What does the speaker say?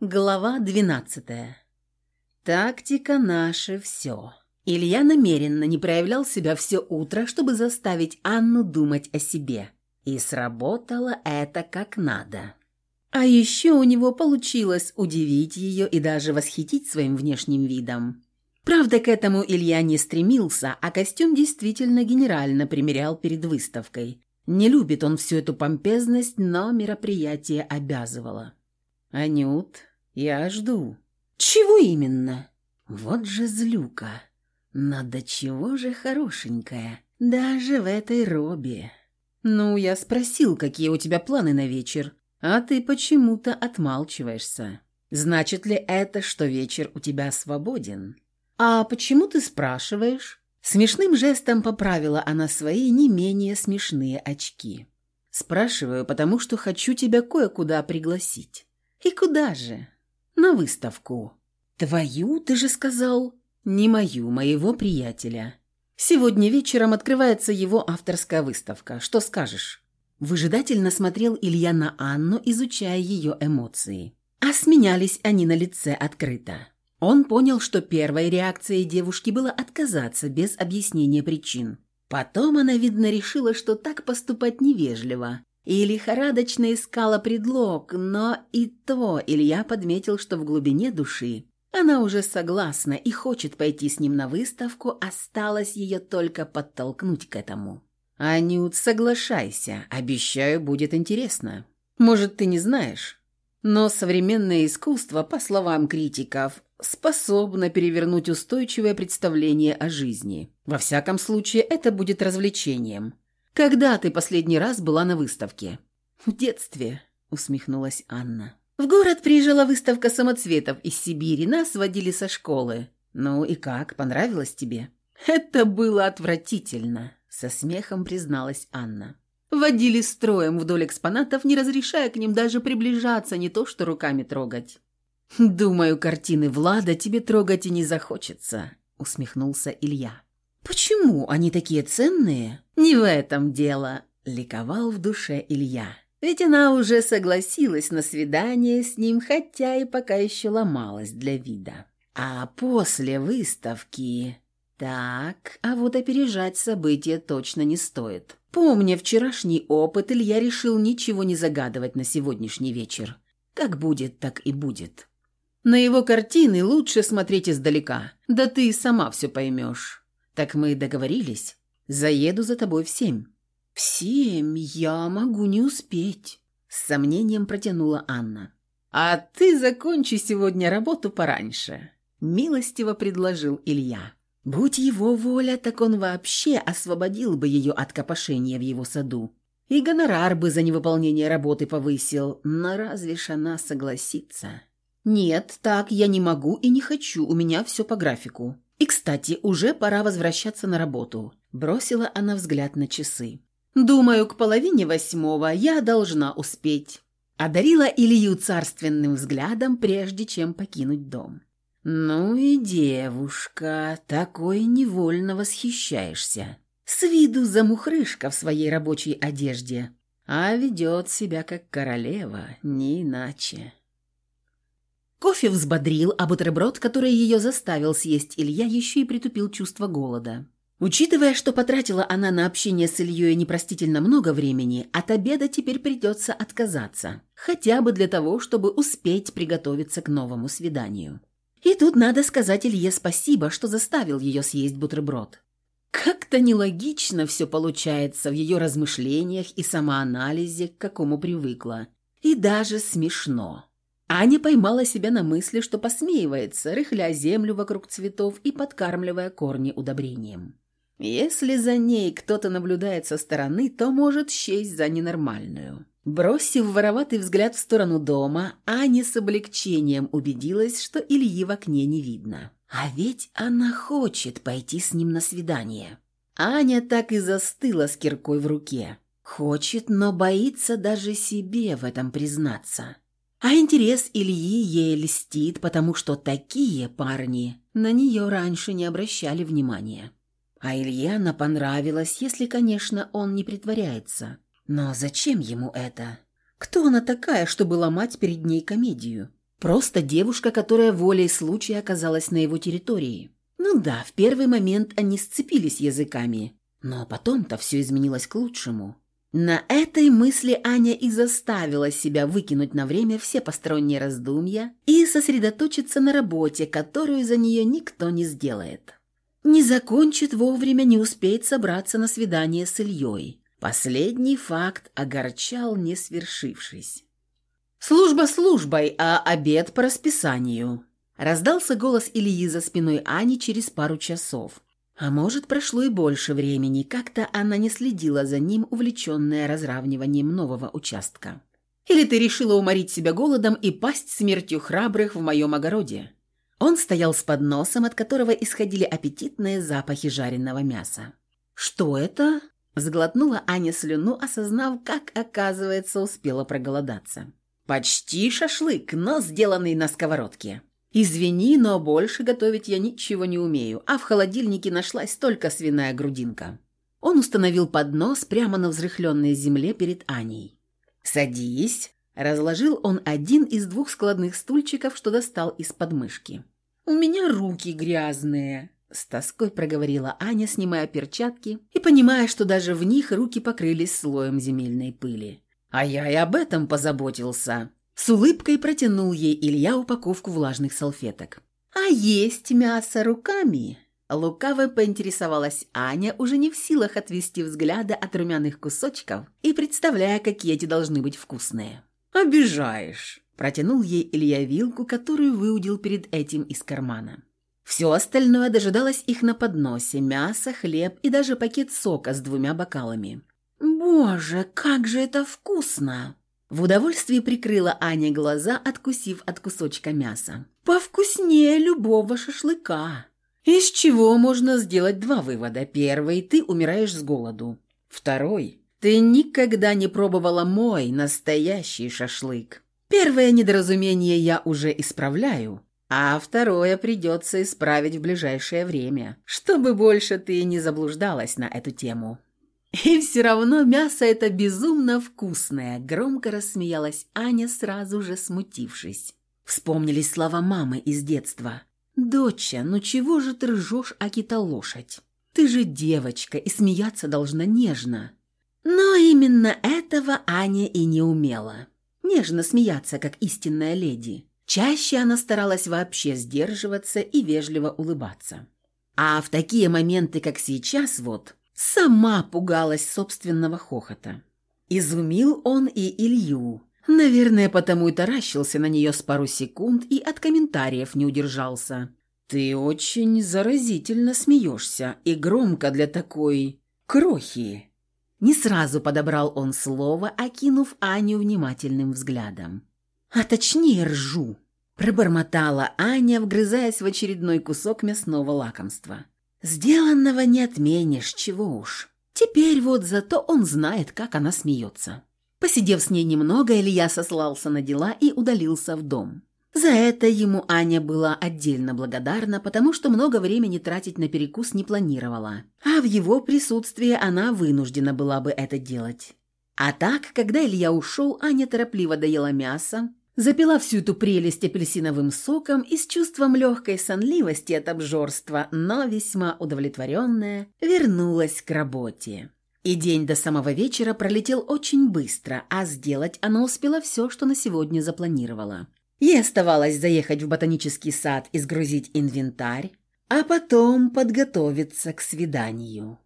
Глава двенадцатая. Тактика наше все. Илья намеренно не проявлял себя все утро, чтобы заставить Анну думать о себе. И сработало это как надо. А еще у него получилось удивить ее и даже восхитить своим внешним видом. Правда, к этому Илья не стремился, а костюм действительно генерально примерял перед выставкой. Не любит он всю эту помпезность, но мероприятие обязывало. «Анют, я жду». «Чего именно?» «Вот же злюка. Но до чего же хорошенькая, даже в этой робе». «Ну, я спросил, какие у тебя планы на вечер, а ты почему-то отмалчиваешься. Значит ли это, что вечер у тебя свободен?» «А почему ты спрашиваешь?» Смешным жестом поправила она свои не менее смешные очки. «Спрашиваю, потому что хочу тебя кое-куда пригласить». «И куда же?» «На выставку». «Твою, ты же сказал?» «Не мою, моего приятеля. Сегодня вечером открывается его авторская выставка. Что скажешь?» Выжидательно смотрел Илья на Анну, изучая ее эмоции. А сменялись они на лице открыто. Он понял, что первой реакцией девушки было отказаться без объяснения причин. Потом она, видно, решила, что так поступать невежливо, и лихорадочно искала предлог, но и то Илья подметил, что в глубине души она уже согласна и хочет пойти с ним на выставку, осталось ее только подтолкнуть к этому. «Анют, соглашайся, обещаю, будет интересно. Может, ты не знаешь, но современное искусство, по словам критиков, способно перевернуть устойчивое представление о жизни. Во всяком случае, это будет развлечением. «Когда ты последний раз была на выставке?» «В детстве», — усмехнулась Анна. «В город приезжала выставка самоцветов из Сибири. Нас водили со школы. Ну и как, понравилось тебе?» «Это было отвратительно», — со смехом призналась Анна. Водили строем вдоль экспонатов, не разрешая к ним даже приближаться, не то что руками трогать. «Думаю, картины Влада тебе трогать и не захочется», — усмехнулся Илья. «Почему они такие ценные?» «Не в этом дело», — ликовал в душе Илья. Ведь она уже согласилась на свидание с ним, хотя и пока еще ломалась для вида. А после выставки... Так, а вот опережать события точно не стоит. Помня вчерашний опыт, Илья решил ничего не загадывать на сегодняшний вечер. Как будет, так и будет. На его картины лучше смотреть издалека. Да ты сама все поймешь. «Так мы договорились? Заеду за тобой в семь». «В семь я могу не успеть», — с сомнением протянула Анна. «А ты закончи сегодня работу пораньше», — милостиво предложил Илья. Будь его воля, так он вообще освободил бы ее от копошения в его саду. И гонорар бы за невыполнение работы повысил, но разве ж она согласится? «Нет, так я не могу и не хочу, у меня все по графику», и, кстати, уже пора возвращаться на работу. Бросила она взгляд на часы. Думаю, к половине восьмого я должна успеть. Одарила Илью царственным взглядом, прежде чем покинуть дом. «Ну и девушка, такой невольно восхищаешься. С виду замухрышка в своей рабочей одежде, а ведет себя как королева, не иначе». Кофе взбодрил, а бутерброд, который ее заставил съесть Илья, еще и притупил чувство голода. Учитывая, что потратила она на общение с Ильей непростительно много времени, от обеда теперь придется отказаться. Хотя бы для того, чтобы успеть приготовиться к новому свиданию. И тут надо сказать Илье спасибо, что заставил ее съесть бутерброд. Как-то нелогично все получается в ее размышлениях и самоанализе, к какому привыкла. И даже смешно. Аня поймала себя на мысли, что посмеивается, рыхля землю вокруг цветов и подкармливая корни удобрением. Если за ней кто-то наблюдает со стороны, то может счесть за ненормальную. Бросив вороватый взгляд в сторону дома, Аня с облегчением убедилась, что Ильи в окне не видно. А ведь она хочет пойти с ним на свидание. Аня так и застыла с киркой в руке. Хочет, но боится даже себе в этом признаться. А интерес Ильи ей льстит, потому что такие парни на нее раньше не обращали внимания. А Илье она понравилась, если, конечно, он не притворяется. Но зачем ему это? Кто она такая, чтобы ломать перед ней комедию? Просто девушка, которая волей случая оказалась на его территории. Ну да, в первый момент они сцепились языками, но потом-то все изменилось к лучшему. На этой мысли Аня и заставила себя выкинуть на время все посторонние раздумья и сосредоточиться на работе, которую за нее никто не сделает. Не закончит вовремя, не успеет собраться на свидание с Ильей. Последний факт огорчал, не свершившись. «Служба службой, а обед по расписанию», – раздался голос Ильи за спиной Ани через пару часов – а может, прошло и больше времени, как-то она не следила за ним, увлеченная разравниванием нового участка. Или ты решила уморить себя голодом и пасть смертью храбрых в моем огороде?» Он стоял с подносом, от которого исходили аппетитные запахи жареного мяса. «Что это?» – сглотнула Аня слюну, осознав, как, оказывается, успела проголодаться. «Почти шашлык, но сделанный на сковородке. «Извини, но больше готовить я ничего не умею, а в холодильнике нашлась только свиная грудинка». Он установил поднос прямо на взрыхленной земле перед Аней. «Садись», – разложил он один из двух складных стульчиков, что достал из подмышки. «У меня руки грязные», – с тоской проговорила Аня, снимая перчатки и понимая, что даже в них руки покрылись слоем земельной пыли. «А я и об этом позаботился», с улыбкой протянул ей Илья упаковку влажных салфеток. «А есть мясо руками?» Лукаво поинтересовалась Аня, уже не в силах отвести взгляда от румяных кусочков и представляя, какие эти должны быть вкусные. «Обижаешь!» – протянул ей Илья вилку, которую выудил перед этим из кармана. Все остальное дожидалось их на подносе – мясо, хлеб и даже пакет сока с двумя бокалами. «Боже, как же это вкусно!» В удовольствии прикрыла Аня глаза, откусив от кусочка мяса. «Повкуснее любого шашлыка!» Из чего можно сделать два вывода. Первый – ты умираешь с голоду. Второй – ты никогда не пробовала мой настоящий шашлык. Первое недоразумение я уже исправляю, а второе придется исправить в ближайшее время, чтобы больше ты не заблуждалась на эту тему. «И все равно мясо это безумно вкусное», — громко рассмеялась Аня, сразу же смутившись. Вспомнились слова мамы из детства. «Доча, ну чего же ты ржешь, аки-то лошадь? Ты же девочка, и смеяться должна нежно». Но именно этого Аня и не умела. Нежно смеяться, как истинная леди. Чаще она старалась вообще сдерживаться и вежливо улыбаться. А в такие моменты, как сейчас вот, Сама пугалась собственного хохота. Изумил он и Илью. Наверное, потому и таращился на нее с пару секунд и от комментариев не удержался. «Ты очень заразительно смеешься и громко для такой... крохи». Не сразу подобрал он слово, окинув Аню внимательным взглядом. «А точнее ржу», – пробормотала Аня, вгрызаясь в очередной кусок мясного лакомства. Сделанного не отменишь, чего уж. Теперь вот зато он знает, как она смеется. Посидев с ней немного, Илья сослался на дела и удалился в дом. За это ему Аня была отдельно благодарна, потому что много времени тратить на перекус не планировала, а в его присутствии она вынуждена была бы это делать. А так, когда Илья ушел, Аня торопливо доела мясо, Запила всю эту прелесть апельсиновым соком и с чувством легкой сонливости от обжорства, но весьма удовлетворенная, вернулась к работе. И день до самого вечера пролетел очень быстро, а сделать она успела все, что на сегодня запланировала. Ей оставалось заехать в ботанический сад и сгрузить инвентарь, а потом подготовиться к свиданию.